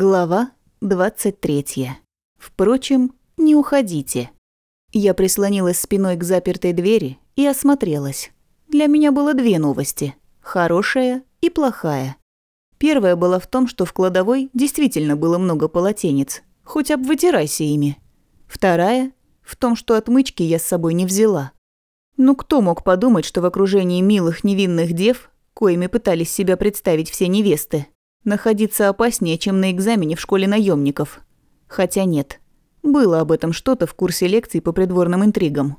Глава 23. Впрочем, не уходите. Я прислонилась спиной к запертой двери и осмотрелась. Для меня было две новости – хорошая и плохая. Первая была в том, что в кладовой действительно было много полотенец, хоть обвытирайся ими. Вторая – в том, что отмычки я с собой не взяла. Ну кто мог подумать, что в окружении милых невинных дев, коими пытались себя представить все невесты, находиться опаснее, чем на экзамене в школе наемников. Хотя нет. Было об этом что-то в курсе лекций по придворным интригам.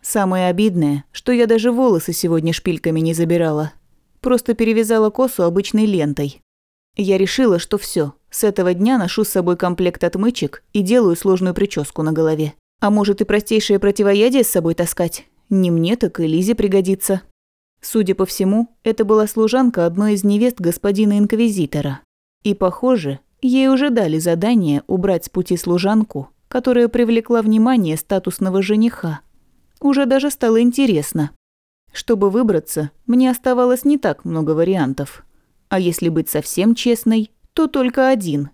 Самое обидное, что я даже волосы сегодня шпильками не забирала. Просто перевязала косу обычной лентой. Я решила, что все, с этого дня ношу с собой комплект отмычек и делаю сложную прическу на голове. А может и простейшее противоядие с собой таскать? Не мне, так и Лизе пригодится. Судя по всему, это была служанка одной из невест господина инквизитора. И, похоже, ей уже дали задание убрать с пути служанку, которая привлекла внимание статусного жениха. Уже даже стало интересно. Чтобы выбраться, мне оставалось не так много вариантов. А если быть совсем честной, то только один.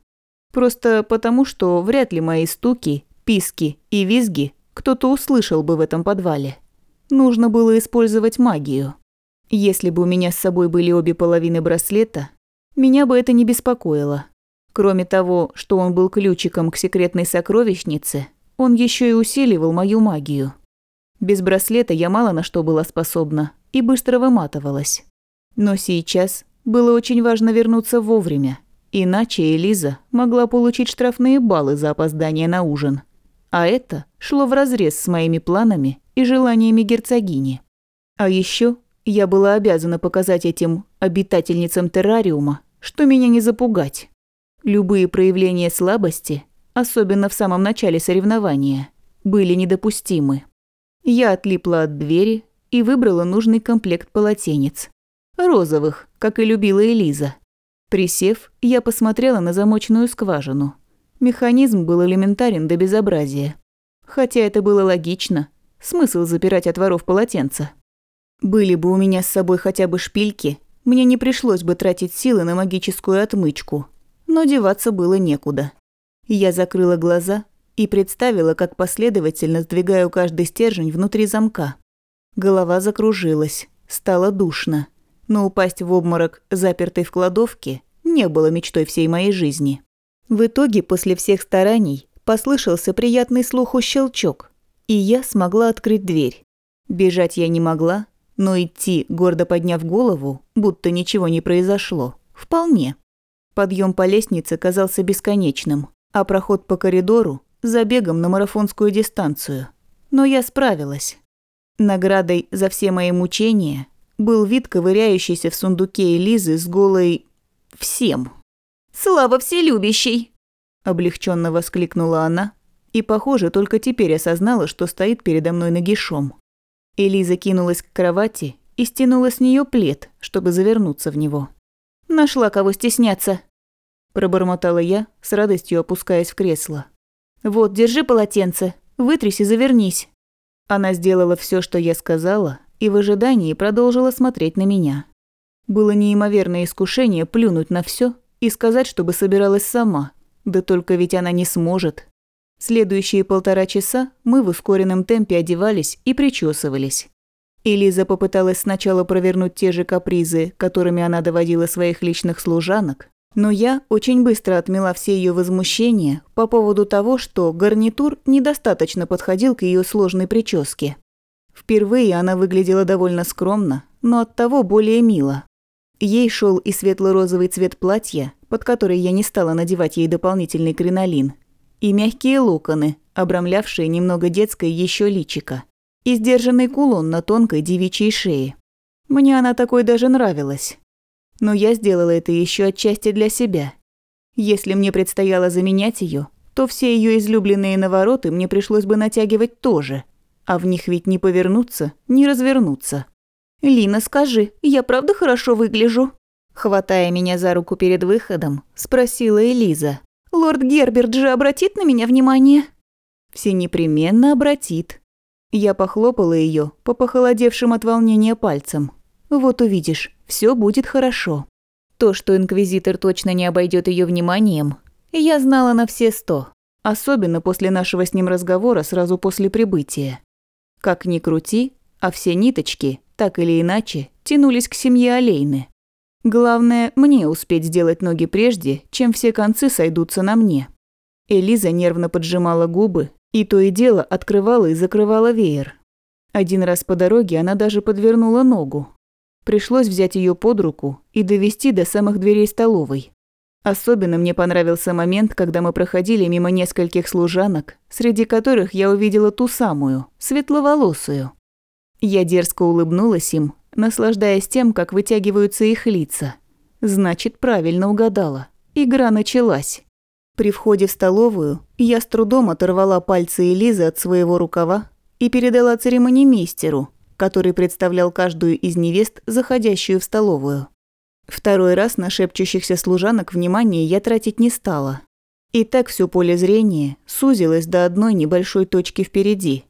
Просто потому, что вряд ли мои стуки, писки и визги кто-то услышал бы в этом подвале. Нужно было использовать магию. Если бы у меня с собой были обе половины браслета, меня бы это не беспокоило. Кроме того, что он был ключиком к секретной сокровищнице, он еще и усиливал мою магию. Без браслета я мало на что была способна и быстро выматывалась. Но сейчас было очень важно вернуться вовремя, иначе Элиза могла получить штрафные баллы за опоздание на ужин. А это шло вразрез с моими планами и желаниями герцогини. А еще я была обязана показать этим обитательницам террариума, что меня не запугать. Любые проявления слабости, особенно в самом начале соревнования, были недопустимы. Я отлипла от двери и выбрала нужный комплект полотенец. Розовых, как и любила Элиза. Присев, я посмотрела на замочную скважину. Механизм был элементарен до безобразия. Хотя это было логично. Смысл запирать от воров полотенца. Были бы у меня с собой хотя бы шпильки, мне не пришлось бы тратить силы на магическую отмычку. Но деваться было некуда. Я закрыла глаза и представила, как последовательно сдвигаю каждый стержень внутри замка. Голова закружилась, стало душно. Но упасть в обморок, запертый в кладовке, не было мечтой всей моей жизни. В итоге, после всех стараний, послышался приятный слуху щелчок, и я смогла открыть дверь. Бежать я не могла, но идти, гордо подняв голову, будто ничего не произошло, вполне. Подъем по лестнице казался бесконечным, а проход по коридору – забегом на марафонскую дистанцию. Но я справилась. Наградой за все мои мучения был вид ковыряющийся в сундуке Элизы с голой... всем. «Слава вселюбящей!» – облегченно воскликнула она, и, похоже, только теперь осознала, что стоит передо мной нагишом. Элиза кинулась к кровати и стянула с нее плед, чтобы завернуться в него. «Нашла кого стесняться!» Пробормотала я, с радостью опускаясь в кресло. «Вот, держи полотенце, вытрись и завернись». Она сделала все, что я сказала, и в ожидании продолжила смотреть на меня. Было неимоверное искушение плюнуть на все и сказать, чтобы собиралась сама. Да только ведь она не сможет. Следующие полтора часа мы в ускоренном темпе одевались и причесывались. Элиза попыталась сначала провернуть те же капризы, которыми она доводила своих личных служанок, но я очень быстро отмела все ее возмущения по поводу того, что гарнитур недостаточно подходил к ее сложной прическе. Впервые она выглядела довольно скромно, но оттого более мило. Ей шел и светло-розовый цвет платья, под который я не стала надевать ей дополнительный кринолин, и мягкие локоны, обрамлявшие немного детское еще личико, и сдержанный кулон на тонкой девичьей шее. Мне она такой даже нравилась. Но я сделала это еще отчасти для себя. Если мне предстояло заменять ее, то все ее излюбленные навороты мне пришлось бы натягивать тоже, а в них ведь не повернуться, не развернуться. «Лина, скажи, я правда хорошо выгляжу?» Хватая меня за руку перед выходом, спросила Элиза. Лорд Герберт же обратит на меня внимание?» «Все непременно обратит». Я похлопала ее по похолодевшим от волнения пальцам. «Вот увидишь, все будет хорошо». То, что инквизитор точно не обойдет ее вниманием, Я знала на все сто, особенно после нашего с ним разговора сразу после прибытия. Как ни крути, а все ниточки, так или иначе, тянулись к семье Олейны. Главное, мне успеть сделать ноги прежде, чем все концы сойдутся на мне. Элиза нервно поджимала губы и то и дело открывала и закрывала веер. Один раз по дороге она даже подвернула ногу. Пришлось взять ее под руку и довести до самых дверей столовой. Особенно мне понравился момент, когда мы проходили мимо нескольких служанок, среди которых я увидела ту самую, светловолосую. Я дерзко улыбнулась им, наслаждаясь тем, как вытягиваются их лица. Значит, правильно угадала. Игра началась. При входе в столовую я с трудом оторвала пальцы Элизы от своего рукава и передала церемонимейстеру, который представлял каждую из невест, заходящую в столовую. Второй раз на шепчущихся служанок внимания я тратить не стала. И так все поле зрения сузилось до одной небольшой точки впереди.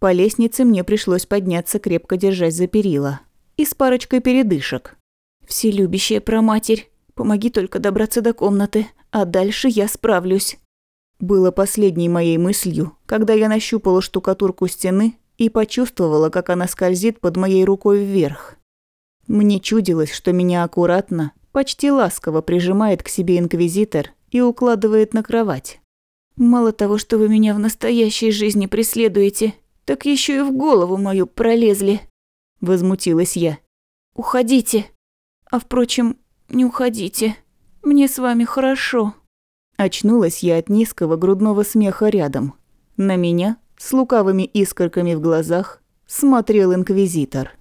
По лестнице мне пришлось подняться, крепко держась за перила. И с парочкой передышек. «Вселюбящая проматерь, помоги только добраться до комнаты», а дальше я справлюсь. Было последней моей мыслью, когда я нащупала штукатурку стены и почувствовала, как она скользит под моей рукой вверх. Мне чудилось, что меня аккуратно, почти ласково прижимает к себе инквизитор и укладывает на кровать. «Мало того, что вы меня в настоящей жизни преследуете, так еще и в голову мою пролезли», – возмутилась я. «Уходите. А впрочем, не уходите». Мне с вами хорошо». Очнулась я от низкого грудного смеха рядом. На меня, с лукавыми искорками в глазах, смотрел инквизитор.